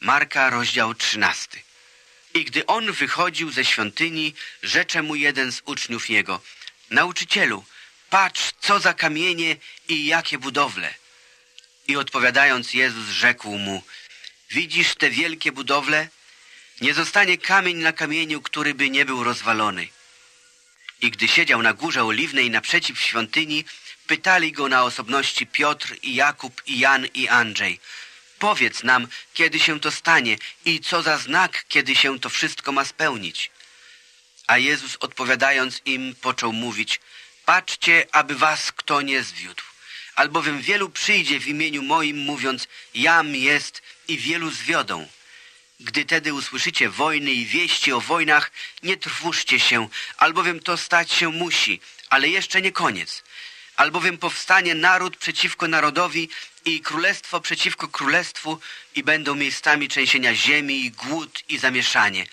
Marka, rozdział 13. I gdy on wychodził ze świątyni, rzecze mu jeden z uczniów jego, Nauczycielu, patrz, co za kamienie i jakie budowle. I odpowiadając Jezus rzekł mu, widzisz te wielkie budowle? Nie zostanie kamień na kamieniu, który by nie był rozwalony. I gdy siedział na górze oliwnej naprzeciw świątyni, pytali go na osobności Piotr i Jakub i Jan i Andrzej. Powiedz nam, kiedy się to stanie i co za znak, kiedy się to wszystko ma spełnić. A Jezus odpowiadając im począł mówić, patrzcie, aby was kto nie zwiódł. Albowiem wielu przyjdzie w imieniu moim, mówiąc, jam jest i wielu zwiodą. Gdy tedy usłyszycie wojny i wieści o wojnach, nie trwóżcie się, albowiem to stać się musi, ale jeszcze nie koniec. Albowiem powstanie naród przeciwko narodowi i królestwo przeciwko królestwu i będą miejscami trzęsienia ziemi i głód i zamieszanie.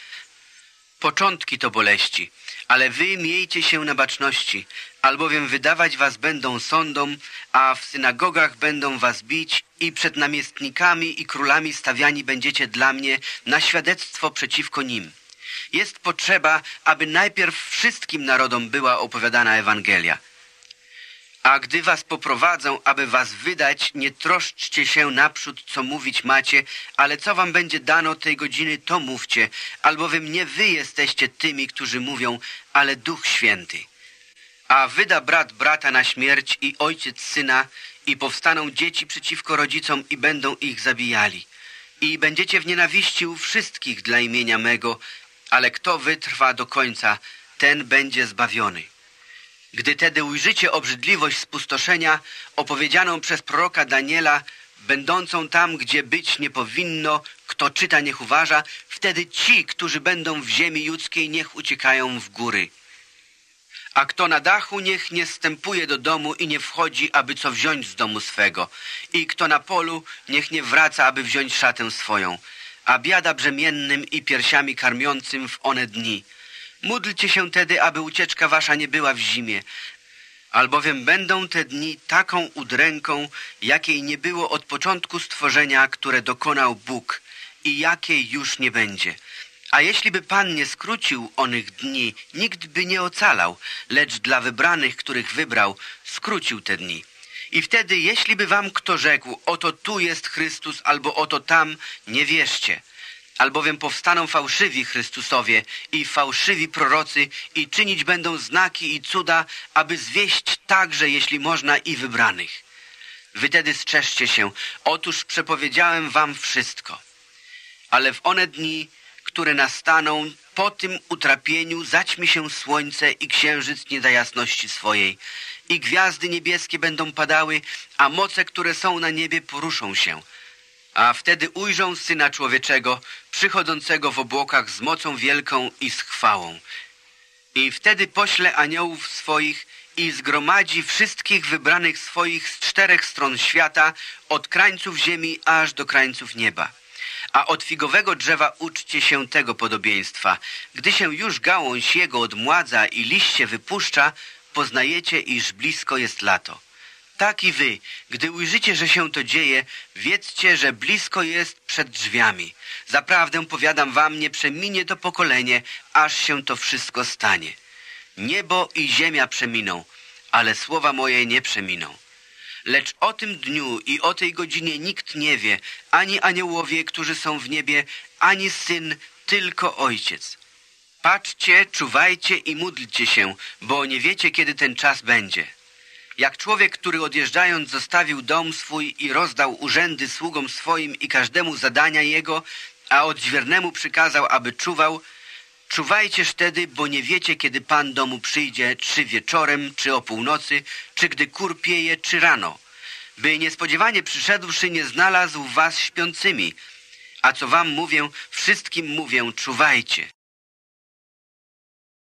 Początki to boleści, ale wy miejcie się na baczności, albowiem wydawać was będą sądom, a w synagogach będą was bić i przed namiestnikami i królami stawiani będziecie dla mnie na świadectwo przeciwko nim. Jest potrzeba, aby najpierw wszystkim narodom była opowiadana Ewangelia. A gdy was poprowadzą, aby was wydać, nie troszczcie się naprzód, co mówić macie, ale co wam będzie dano tej godziny, to mówcie, albowiem nie wy jesteście tymi, którzy mówią, ale Duch Święty. A wyda brat brata na śmierć i ojciec syna, i powstaną dzieci przeciwko rodzicom i będą ich zabijali. I będziecie w nienawiści u wszystkich dla imienia mego, ale kto wytrwa do końca, ten będzie zbawiony. Gdy tedy ujrzycie obrzydliwość spustoszenia opowiedzianą przez proroka Daniela, będącą tam, gdzie być nie powinno, kto czyta, niech uważa, wtedy ci, którzy będą w ziemi judzkiej, niech uciekają w góry. A kto na dachu, niech nie stępuje do domu i nie wchodzi, aby co wziąć z domu swego. I kto na polu, niech nie wraca, aby wziąć szatę swoją. A biada brzemiennym i piersiami karmiącym w one dni – Módlcie się tedy, aby ucieczka wasza nie była w zimie, albowiem będą te dni taką udręką, jakiej nie było od początku stworzenia, które dokonał Bóg i jakiej już nie będzie. A jeśli by Pan nie skrócił onych dni, nikt by nie ocalał, lecz dla wybranych, których wybrał, skrócił te dni. I wtedy, jeśli by wam kto rzekł, oto tu jest Chrystus, albo oto tam, nie wierzcie – albowiem powstaną fałszywi Chrystusowie i fałszywi prorocy i czynić będą znaki i cuda, aby zwieść także, jeśli można, i wybranych. Wy tedy strzeżcie się, otóż przepowiedziałem wam wszystko. Ale w one dni, które nastaną, po tym utrapieniu zaćmi się słońce i księżyc nie da jasności swojej i gwiazdy niebieskie będą padały, a moce, które są na niebie poruszą się – a wtedy ujrzą Syna Człowieczego, przychodzącego w obłokach z mocą wielką i z chwałą. I wtedy pośle aniołów swoich i zgromadzi wszystkich wybranych swoich z czterech stron świata, od krańców ziemi aż do krańców nieba. A od figowego drzewa uczcie się tego podobieństwa. Gdy się już gałąź jego odmładza i liście wypuszcza, poznajecie, iż blisko jest lato. Tak i wy, gdy ujrzycie, że się to dzieje, wiedzcie, że blisko jest przed drzwiami. Zaprawdę powiadam wam, nie przeminie to pokolenie, aż się to wszystko stanie. Niebo i ziemia przeminą, ale słowa moje nie przeminą. Lecz o tym dniu i o tej godzinie nikt nie wie, ani aniołowie, którzy są w niebie, ani Syn, tylko Ojciec. Patrzcie, czuwajcie i módlcie się, bo nie wiecie, kiedy ten czas będzie. Jak człowiek, który odjeżdżając zostawił dom swój i rozdał urzędy sługom swoim i każdemu zadania jego, a odźwiernemu przykazał, aby czuwał, czuwajcież wtedy, bo nie wiecie, kiedy Pan domu przyjdzie, czy wieczorem, czy o północy, czy gdy kur pieje, czy rano, by niespodziewanie przyszedłszy nie znalazł was śpiącymi. A co wam mówię, wszystkim mówię, czuwajcie.